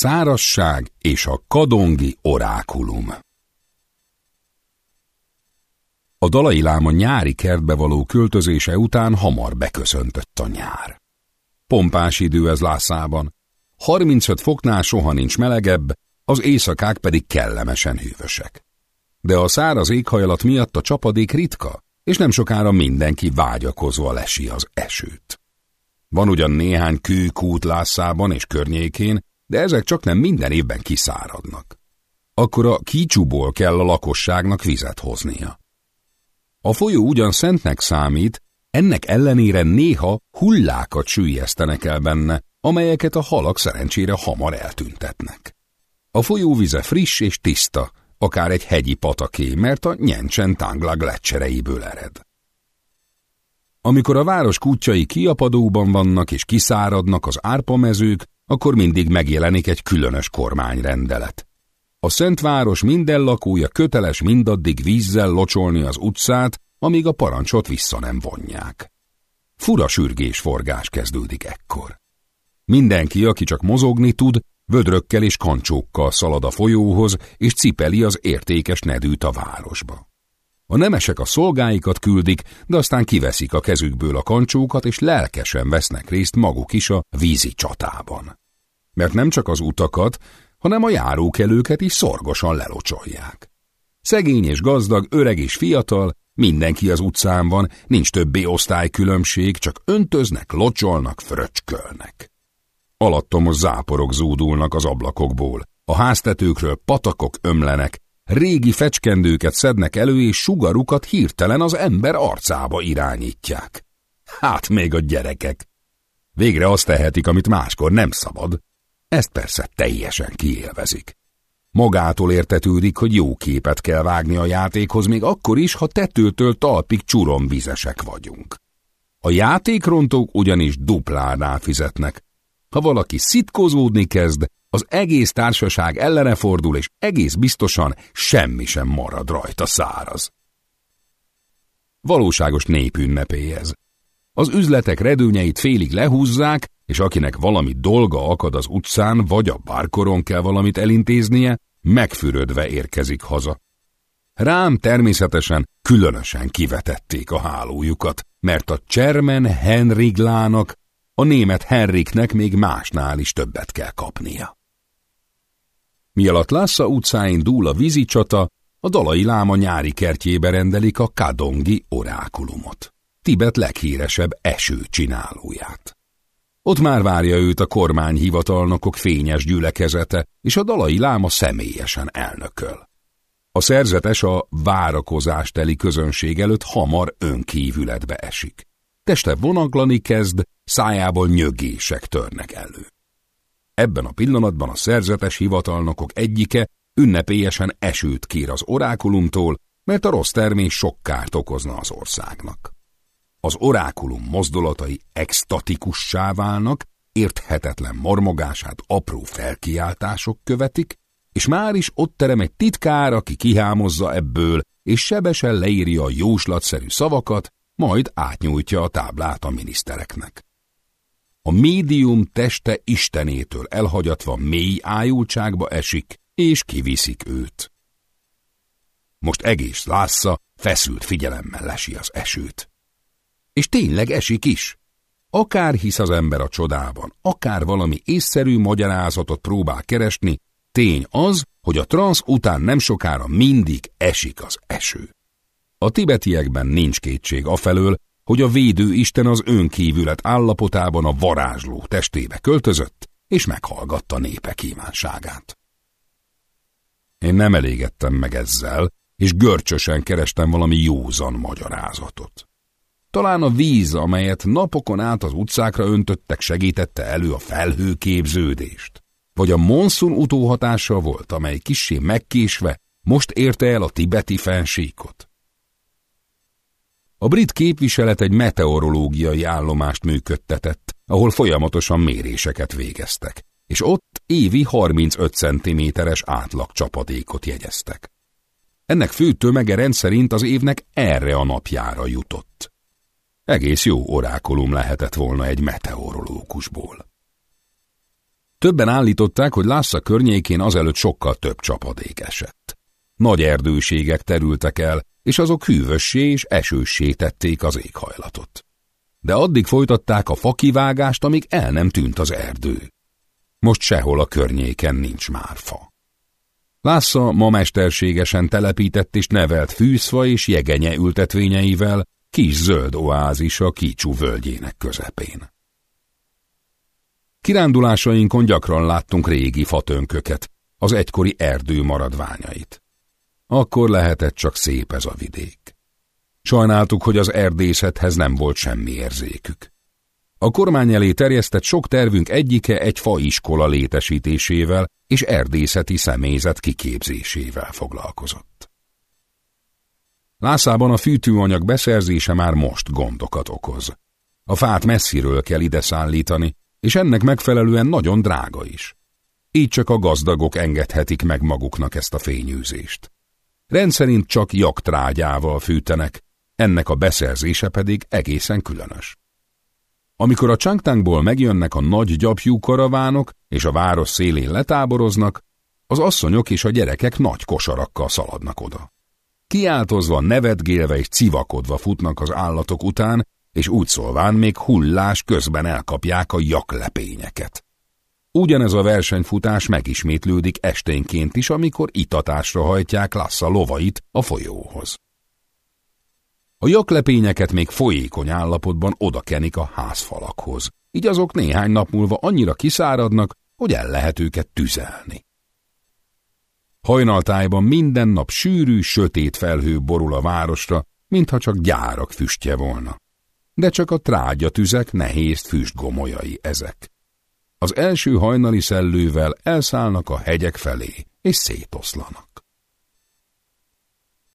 Szárasság és a kadongi orákulum A dalai láma nyári kertbe való költözése után hamar beköszöntött a nyár. Pompás idő ez Lászában. 35 foknál soha nincs melegebb, az éjszakák pedig kellemesen hűvösek. De a száraz éghajlat miatt a csapadék ritka, és nem sokára mindenki vágyakozva lesi az esőt. Van ugyan néhány kőkút Lászában és környékén, de ezek csak nem minden évben kiszáradnak. Akkor a kícsúból kell a lakosságnak vizet hoznia. A folyó ugyan szentnek számít, ennek ellenére néha hullákat sűjesztenek el benne, amelyeket a halak szerencsére hamar eltüntetnek. A folyó vize friss és tiszta, akár egy hegyi pataké, mert a Nyencsen Tanglag lecsereiből ered. Amikor a város kutyai kiapadóban vannak és kiszáradnak az árpamezők, akkor mindig megjelenik egy különös kormányrendelet. A Szentváros minden lakója köteles mindaddig vízzel locsolni az utcát, amíg a parancsot vissza nem vonják. Fura sürgés-forgás kezdődik ekkor. Mindenki, aki csak mozogni tud, vödrökkel és kancsókkal szalad a folyóhoz, és cipeli az értékes nedűt a városba. A nemesek a szolgáikat küldik, de aztán kiveszik a kezükből a kancsókat, és lelkesen vesznek részt maguk is a vízi csatában. Mert nem csak az utakat, hanem a járókelőket is szorgosan lelocsolják. Szegény és gazdag, öreg és fiatal, mindenki az utcán van, nincs többé osztálykülönbség, csak öntöznek, locsolnak, fröcskölnek. Alattomos záporok zúdulnak az ablakokból, a háztetőkről patakok ömlenek, régi fecskendőket szednek elő, és sugarukat hirtelen az ember arcába irányítják. Hát még a gyerekek. Végre azt tehetik, amit máskor nem szabad. Ezt persze teljesen kiélvezik. Magától értetődik, hogy jó képet kell vágni a játékhoz, még akkor is, ha tetőtől talpig csuromvizesek vagyunk. A játékrontók ugyanis duplán fizetnek. Ha valaki szitkozódni kezd, az egész társaság ellene fordul, és egész biztosan semmi sem marad rajta száraz. Valóságos népünnepé ez. Az üzletek redőnyeit félig lehúzzák, és akinek valami dolga akad az utcán, vagy a bárkoron kell valamit elintéznie, megfürödve érkezik haza. Rám természetesen különösen kivetették a hálójukat, mert a Csermen Henriglának, a német Henriknek még másnál is többet kell kapnia. Mi alatt Lassa utcáin dúl a vízicsata, a dalai láma nyári kertjébe rendelik a Kadongi orákulumot, Tibet leghíresebb eső csinálóját. Ott már várja őt a kormányhivatalnokok fényes gyülekezete, és a dalai láma személyesen elnököl. A szerzetes a várakozásteli közönség előtt hamar önkívületbe esik. Teste vonaglani kezd, szájából nyögések törnek elő. Ebben a pillanatban a szerzetes hivatalnokok egyike ünnepélyesen esőt kér az orákulumtól, mert a rossz termés sok kárt okozna az országnak. Az orákulum mozdulatai extatikussá válnak, érthetetlen mormogását apró felkiáltások követik, és már is ott terem egy titkár, aki kihámozza ebből, és sebesen leírja a jóslatszerű szavakat, majd átnyújtja a táblát a minisztereknek. A médium teste istenétől elhagyatva mély ájultságba esik, és kiviszik őt. Most egész Lásza feszült figyelemmel lesi az esőt. És tényleg esik is. Akár hisz az ember a csodában, akár valami észszerű magyarázatot próbál keresni, tény az, hogy a transz után nem sokára mindig esik az eső. A tibetiekben nincs kétség afelől, hogy a védő Isten az önkívület állapotában a varázsló testébe költözött, és meghallgatta népe kívánságát. Én nem elégettem meg ezzel, és görcsösen kerestem valami józan magyarázatot. Talán a víz, amelyet napokon át az utcákra öntöttek, segítette elő a felhőképződést. Vagy a monszun utóhatása volt, amely kissé megkésve most érte el a tibeti fensíkot. A brit képviselet egy meteorológiai állomást működtetett, ahol folyamatosan méréseket végeztek, és ott évi 35 cm-es átlag csapadékot jegyeztek. Ennek fő tömege rendszerint az évnek erre a napjára jutott. Egész jó orákulum lehetett volna egy meteorológusból. Többen állították, hogy Lassa környékén azelőtt sokkal több csapadék esett. Nagy erdőségek terültek el, és azok hűvössé és esőssé tették az éghajlatot. De addig folytatták a fakivágást, amíg el nem tűnt az erdő. Most sehol a környéken nincs már fa. Lásza ma mesterségesen telepített és nevelt fűszfa és jegenye ültetvényeivel kis zöld oázis a Kicsú völgyének közepén. Kirándulásainkon gyakran láttunk régi fatönköket, az egykori erdő maradványait. Akkor lehetett csak szép ez a vidék. Sajnáltuk, hogy az erdészethez nem volt semmi érzékük. A kormány elé terjesztett sok tervünk egyike egy faiskola létesítésével és erdészeti személyzet kiképzésével foglalkozott. Lászában a fűtőanyag beszerzése már most gondokat okoz. A fát messziről kell ide szállítani, és ennek megfelelően nagyon drága is. Így csak a gazdagok engedhetik meg maguknak ezt a fényűzést. Rendszerint csak jaktrágyával fűtenek, ennek a beszerzése pedig egészen különös. Amikor a Csangtángból megjönnek a nagy gyapjú karavánok, és a város szélén letáboroznak, az asszonyok és a gyerekek nagy kosarakkal szaladnak oda. Kiáltozva, nevetgélve és civakodva futnak az állatok után, és úgy szólván még hullás közben elkapják a jaklepényeket. Ugyanez a versenyfutás megismétlődik esténként is, amikor itatásra hajtják Lassa lovait a folyóhoz. A jaklepényeket még folyékony állapotban odakenik a házfalakhoz, így azok néhány nap múlva annyira kiszáradnak, hogy el lehet őket tüzelni. Hajnaltájban minden nap sűrű, sötét felhő borul a városra, mintha csak gyárak füstje volna. De csak a trágyatüzek nehéz füstgomolyai ezek. Az első hajnali szellővel elszállnak a hegyek felé, és szétoszlanak.